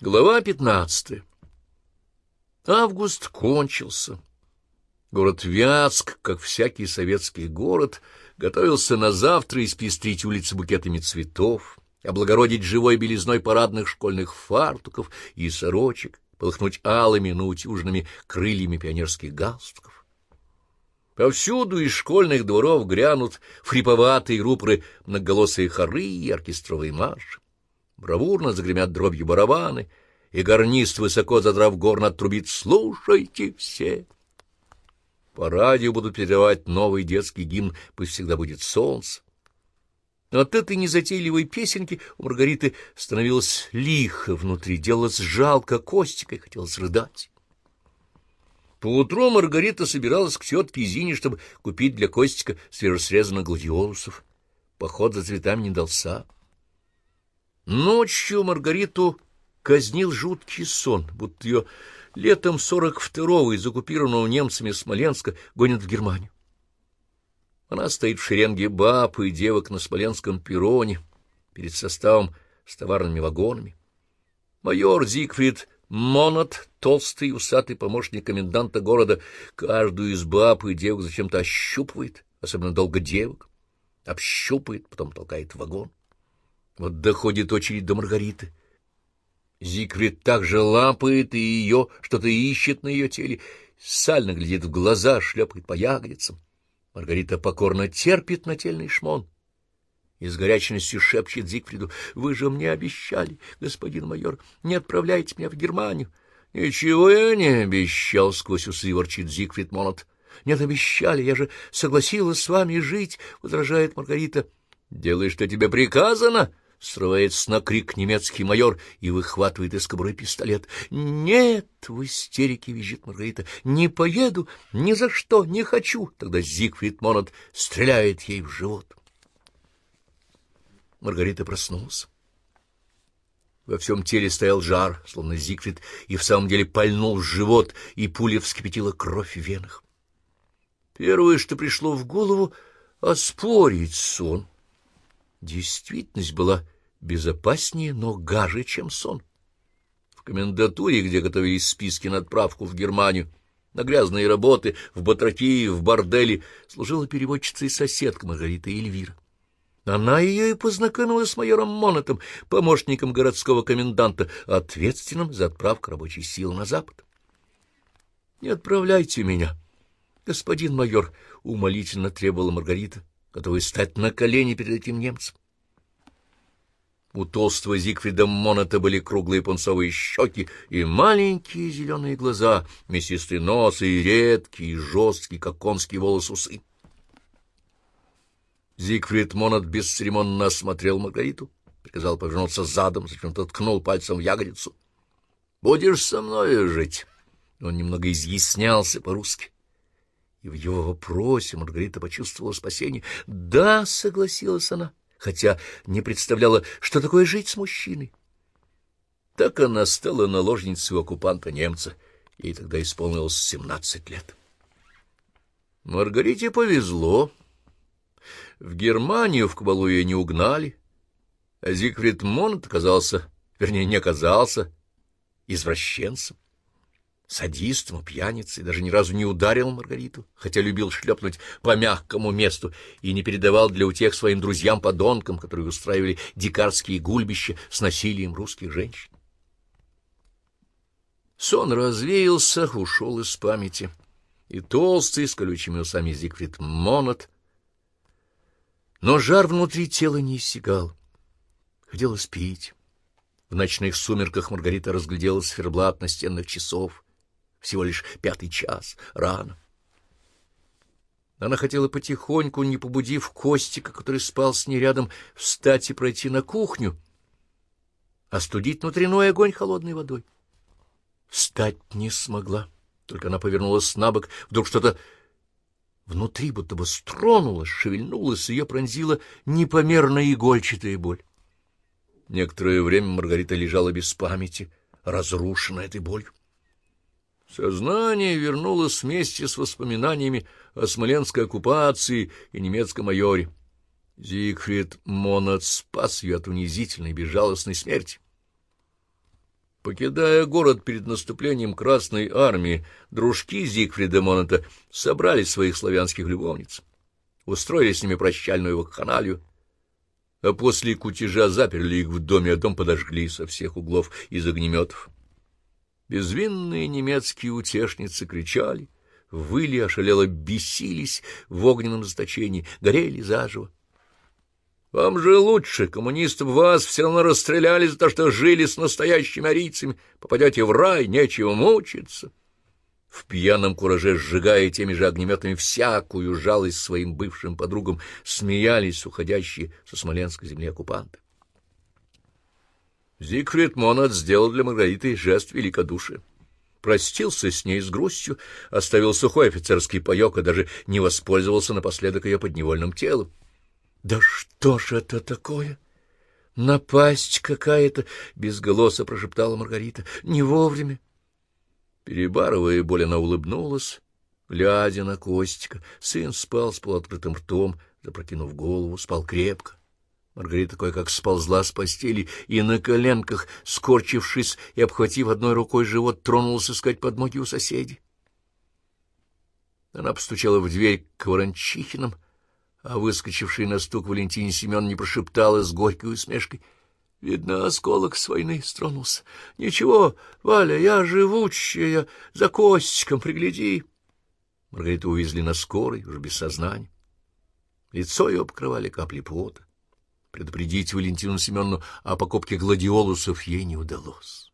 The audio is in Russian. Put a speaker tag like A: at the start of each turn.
A: Глава пятнадцатая. Август кончился. Город Вятск, как всякий советский город, готовился на завтра испестрить улицы букетами цветов, облагородить живой белизной парадных школьных фартуков и сорочек, полыхнуть алыми наутюжными крыльями пионерских галстуков. Повсюду из школьных дворов грянут фриповатые рупоры многоголосые хоры и оркестровые марши. Бравурно загремят дробью барабаны, и гарнист, высоко задрав горн, отрубит «Слушайте все!». По радио будут передавать новый детский гимн «Пусть всегда будет солнце». От этой незатейливой песенки у Маргариты становилось лихо внутри, делалось жалко Костика и хотелось рыдать. Поутру Маргарита собиралась к тетке Зине, чтобы купить для Костика свежесрезанных гладиолусов. Поход за цветами не дался. Ночью Маргариту казнил жуткий сон, будто ее летом сорок второго из оккупированного немцами Смоленска гонят в Германию. Она стоит в шеренге баб и девок на Смоленском перроне перед составом с товарными вагонами. Майор Зигфрид Монот, толстый усатый помощник коменданта города, каждую из баб и девок зачем-то ощупывает, особенно долго девок, общупает, потом толкает вагон. Вот доходит очередь до Маргариты. Зигфрид также лапает и ее, что-то ищет на ее теле, сально глядит в глаза, шлепает по ягодицам. Маргарита покорно терпит нательный шмон. И с горячностью шепчет Зигфриду, «Вы же мне обещали, господин майор, не отправляйте меня в Германию». «Ничего я не обещал», — сквозь усы ворчит Зигфрид Монот. «Нет, обещали, я же согласилась с вами жить», — возражает Маргарита. «Делай, что тебе приказано», — срывается на крик немецкий майор и выхватывает из кобуры пистолет. «Нет!» — в истерике визжит Маргарита. «Не поеду! Ни за что! Не хочу!» Тогда Зигфрид Монот стреляет ей в живот. Маргарита проснулась. Во всем теле стоял жар, словно Зигфрид, и в самом деле пальнул живот, и пуля вскипятила кровь в венах. Первое, что пришло в голову — оспорить сон — Действительность была безопаснее, но гаже, чем сон. В комендатуре, где готовились списки на отправку в Германию, на грязные работы, в батраки, в борделе, служила переводчица и соседка Маргарита Эльвира. Она ее и познакомила с майором Монотом, помощником городского коменданта, ответственным за отправку рабочей силы на запад. — Не отправляйте меня, господин майор, — умолительно требовала Маргарита готовый стать на колени перед этим немцем. У толстого Зигфрида Моната были круглые пунцовые щеки и маленькие зеленые глаза, мясистый нос и редкий, жесткий, как конский волос усы. Зигфрид Монат бесцеремонно осмотрел Маргариту, приказал повернуться задом, зачем-то ткнул пальцем в ягодицу. — Будешь со мной жить? Он немного изъяснялся по-русски. И в его вопросе Маргарита почувствовала спасение. «Да», — согласилась она, хотя не представляла, что такое жить с мужчиной. Так она стала наложницей оккупанта-немца. Ей тогда исполнилось семнадцать лет. Маргарите повезло. В Германию в кабалу ее не угнали, а Зигфрид Монт оказался, вернее, не оказался, извращенцем садистом и пьяницей, даже ни разу не ударил Маргариту, хотя любил шлепнуть по мягкому месту и не передавал для утех своим друзьям-подонкам, которые устраивали дикарские гульбища с насилием русских женщин. Сон развеялся, ушел из памяти, и толстый, с колючими усами Зигфрид Монот, но жар внутри тела не иссякал. Хотелось пить. В ночных сумерках Маргарита разглядела сферблат настенных часов — всего лишь пятый час, рано. Она хотела потихоньку, не побудив Костика, который спал с ней рядом, встать и пройти на кухню, остудить внутренной огонь холодной водой. Встать не смогла, только она повернулась на бок, вдруг что-то внутри будто бы стронулось, шевельнулось, и ее пронзила непомерная игольчатая боль. Некоторое время Маргарита лежала без памяти, разрушенная этой болью. Сознание вернулось вместе с воспоминаниями о смоленской оккупации и немецком майоре. Зигфрид Монат спас ее от унизительной безжалостной смерти. Покидая город перед наступлением Красной Армии, дружки Зигфрида Монета собрали своих славянских любовниц, устроили с ними прощальную вакханалию, а после кутежа заперли их в доме, а дом подожгли со всех углов из огнеметов. Безвинные немецкие утешницы кричали, выли, ошалело бесились в огненном заточении, горели заживо. Вам же лучше, коммунистов вас все равно расстреляли за то, что жили с настоящими арийцами. Попадете в рай, нечего мучиться. В пьяном кураже, сжигая теми же огнеметами всякую жалость своим бывшим подругам, смеялись уходящие со Смоленской земли оккупанты. Зигфрид Монат сделал для Маргариты жест великодушия. Простился с ней с грустью, оставил сухой офицерский паек и даже не воспользовался напоследок ее подневольным телом. Да что ж это такое? Напасть какая-то, — безголосо прошептала Маргарита. Не вовремя. Перебарывая боль, она улыбнулась, глядя на Костика. Сын спал с полуоткрытым ртом, запрокинув голову, спал крепко. Маргарита кое-как сползла с постели и на коленках, скорчившись и обхватив одной рукой живот, тронулась искать подмоги у соседей. Она постучала в дверь к Ворончихиным, — а выскочивший на стук Валентине Семен не прошептала с горькой усмешкой. Видно, осколок с войны стронулся. Ничего, Валя, я живучая, за Костиком пригляди. Маргариту увезли на скорой, уже без сознания. Лицо ее покрывали капли пота. Предупредить Валентину Семеновну о покупке гладиолусов ей не удалось.